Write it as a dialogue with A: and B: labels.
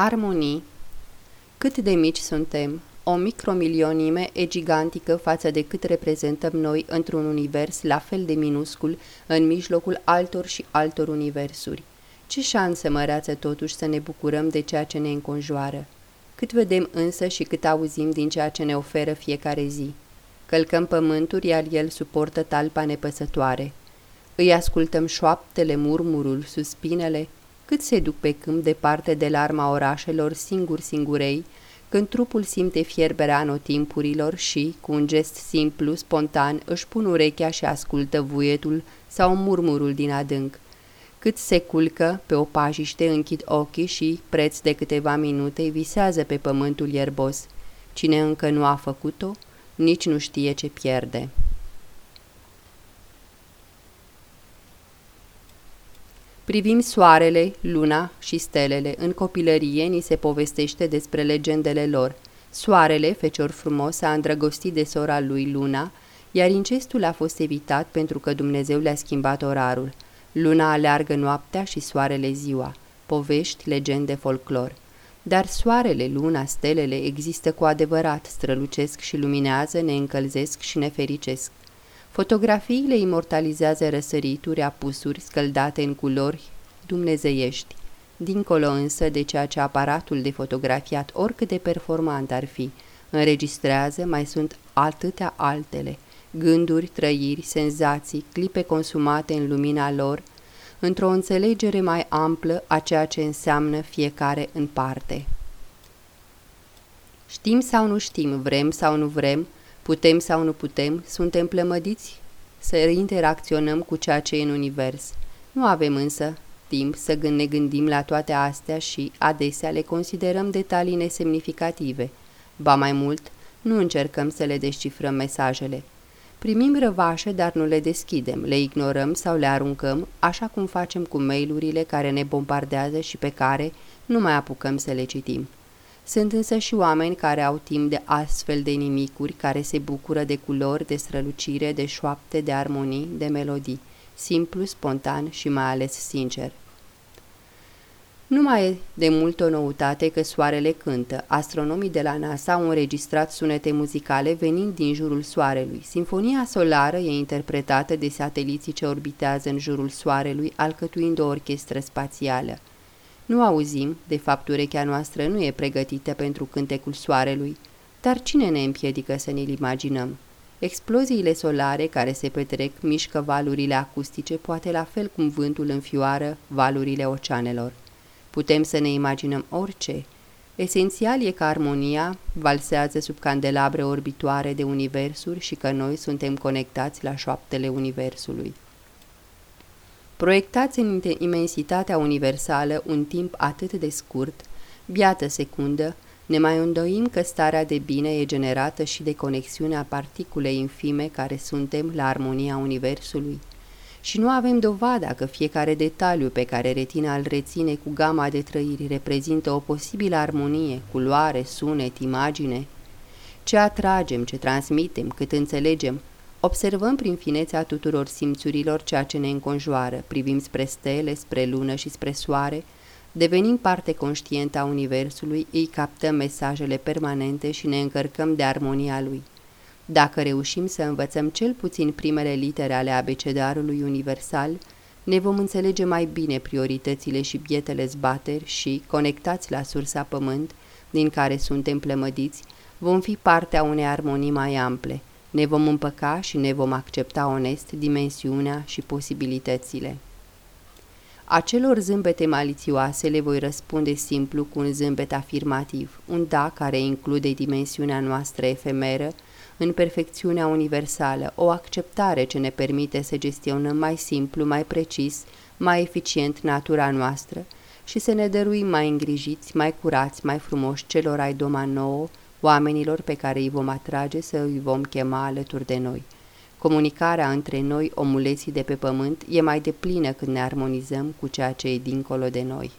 A: Armonii Cât de mici suntem, o micromilionime e gigantică față de cât reprezentăm noi într-un univers la fel de minuscul în mijlocul altor și altor universuri. Ce șanse măreață totuși să ne bucurăm de ceea ce ne înconjoară. Cât vedem însă și cât auzim din ceea ce ne oferă fiecare zi. Călcăm pământul, iar el suportă talpa nepăsătoare. Îi ascultăm șoaptele, murmurul, suspinele, cât se duc pe câmp departe de larma orașelor singur-singurei, când trupul simte fierberea anotimpurilor și, cu un gest simplu, spontan, își pun urechea și ascultă vuietul sau murmurul din adânc. Cât se culcă, pe o pajiște închid ochii și, preț de câteva minute, visează pe pământul ierbos. Cine încă nu a făcut-o, nici nu știe ce pierde. Privim soarele, luna și stelele. În copilărie ni se povestește despre legendele lor. Soarele, fecior frumos, a îndrăgostit de sora lui Luna, iar incestul a fost evitat pentru că Dumnezeu le-a schimbat orarul. Luna aleargă noaptea și soarele ziua. Povești, legende, folclor. Dar soarele, luna, stelele există cu adevărat, strălucesc și luminează, ne încălzesc și ne fericesc. Fotografiile imortalizează răsărituri, apusuri scăldate în culori dumnezeiești, dincolo însă de ceea ce aparatul de fotografiat, oricât de performant ar fi, înregistrează, mai sunt atâtea altele, gânduri, trăiri, senzații, clipe consumate în lumina lor, într-o înțelegere mai amplă a ceea ce înseamnă fiecare în parte. Știm sau nu știm, vrem sau nu vrem, Putem sau nu putem, suntem plămădiți să interacționăm cu ceea ce e în univers. Nu avem însă timp să ne gândim la toate astea și, adesea, le considerăm detalii nesemnificative. Ba mai mult, nu încercăm să le descifrăm mesajele. Primim răvașe, dar nu le deschidem, le ignorăm sau le aruncăm, așa cum facem cu mailurile care ne bombardează și pe care nu mai apucăm să le citim. Sunt însă și oameni care au timp de astfel de nimicuri, care se bucură de culori, de strălucire, de șoapte, de armonii, de melodii, simplu, spontan și mai ales sincer. Nu mai e de mult o noutate că soarele cântă. Astronomii de la NASA au înregistrat sunete muzicale venind din jurul soarelui. Sinfonia solară e interpretată de sateliții ce orbitează în jurul soarelui, alcătuind o orchestră spațială. Nu auzim, de fapt urechea noastră nu e pregătită pentru cântecul soarelui, dar cine ne împiedică să ne-l imaginăm? Exploziile solare care se petrec mișcă valurile acustice, poate la fel cum vântul înfioară valurile oceanelor. Putem să ne imaginăm orice. Esențial e că armonia valsează sub candelabre orbitoare de universuri și că noi suntem conectați la șoaptele universului. Proiectați în imensitatea universală un timp atât de scurt, biată secundă, ne mai îndoim că starea de bine e generată și de conexiunea particulei infime care suntem la armonia Universului. Și nu avem dovada că fiecare detaliu pe care retina îl reține cu gama de trăiri reprezintă o posibilă armonie, culoare, sunet, imagine. Ce atragem, ce transmitem, cât înțelegem, Observăm prin finețea tuturor simțurilor ceea ce ne înconjoară, privim spre stele, spre lună și spre soare, devenim parte conștientă a Universului, îi captăm mesajele permanente și ne încărcăm de armonia lui. Dacă reușim să învățăm cel puțin primele litere ale abecedarului universal, ne vom înțelege mai bine prioritățile și bietele zbateri și, conectați la sursa pământ, din care suntem plămădiți, vom fi partea unei armonii mai ample – ne vom împăca și ne vom accepta onest dimensiunea și posibilitățile. Acelor zâmbete malițioase le voi răspunde simplu cu un zâmbet afirmativ, un da care include dimensiunea noastră efemeră în perfecțiunea universală, o acceptare ce ne permite să gestionăm mai simplu, mai precis, mai eficient natura noastră și să ne dăruim mai îngrijiți, mai curați, mai frumoși celor ai doma nouă, oamenilor pe care îi vom atrage să îi vom chema alături de noi. Comunicarea între noi, omuleții de pe pământ, e mai deplină când ne armonizăm cu ceea ce e dincolo de noi.